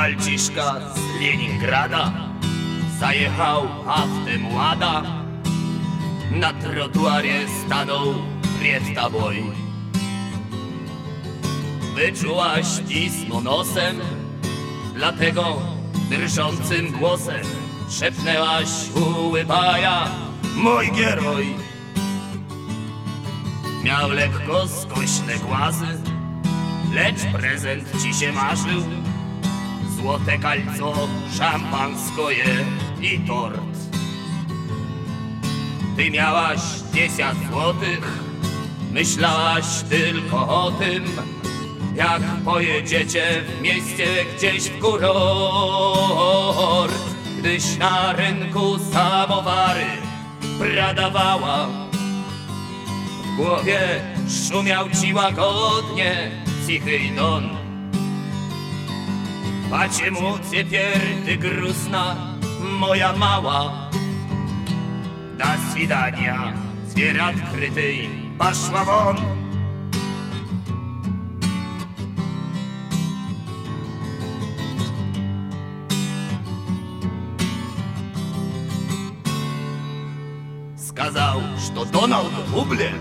Malciszka z Leningrada Zajechał haftem łada. Na trotuarie stanął przed taboj. Wyczułaś pismo nosem Dlatego drżącym głosem Szepnęłaś ułypaja Mój gieroj Miał lekko skośne głazy Lecz prezent ci się marzył Złote kalco, szampanskoje i tort Ty miałaś dziesiąt złotych Myślałaś tylko o tym Jak pojedziecie w mieście gdzieś w kurort Gdyś na rynku samowary pradawała w głowie szumiał ci łagodnie cichy don. Pacie mu ciepier, ty gruzna, moja mała. Do swidania, zwierat krytej, paszła won. Сказал, что Donald Buble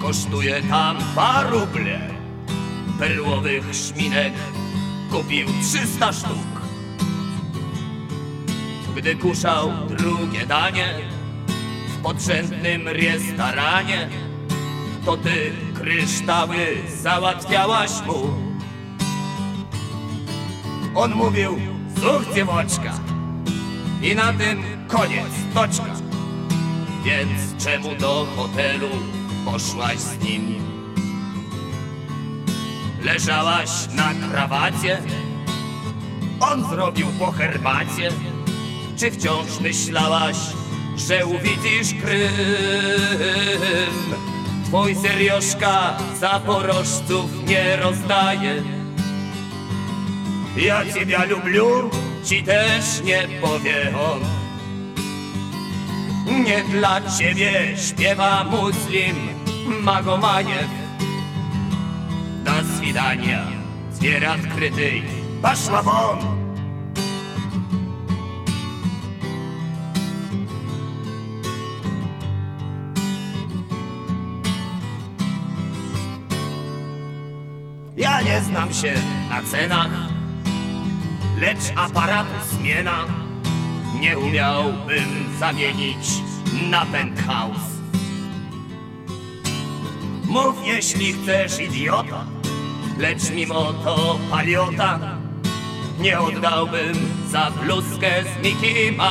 kosztuje tam dwa ruble. Perłowych szminek kupił 300 sztuk. Gdy kuszał drugie danie w podrzędnym restoranie, to ty kryształy załatwiałaś mu. On mówił, zuch dziewoczka i na tym koniec, toczka. Więc czemu do hotelu poszłaś z nim? Leżałaś na krawacie? On zrobił po herbacie? Czy wciąż myślałaś, że uwidzisz Krym? Twój serioszka zaporożców nie rozdaje. Ja ciebie lubię, ci też nie powie. Nie dla ciebie śpiewa Muslim Magomajew. Do swidania, zwierat krytej, paszła won! Ja nie znam się na cenach, lecz aparatu zmiena nie umiałbym zamienić na penthouse. Mów jeśli chcesz idiota, lecz mimo to paliota nie oddałbym za bluzkę z Mickey Mouse.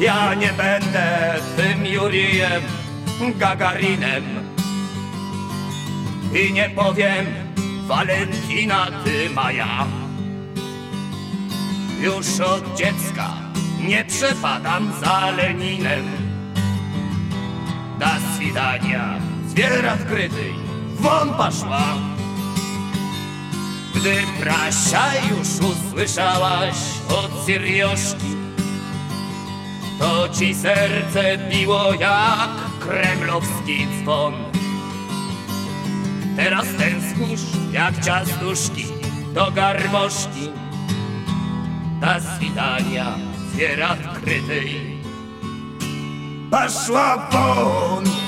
Ja nie będę tym Jurijem Gagarinem i nie powiem Valentina ty Maja. Już od dziecka nie przepadam za Leninem. Do swidania, zwierat krytej, won poszła. Gdy prasia już usłyszałaś od Syrioszki, to ci serce biło jak kremlowski dzwon. Teraz tęsknisz jak ciastuszki do garmoszki. Do swidania, zwierat krytej. Poszła won!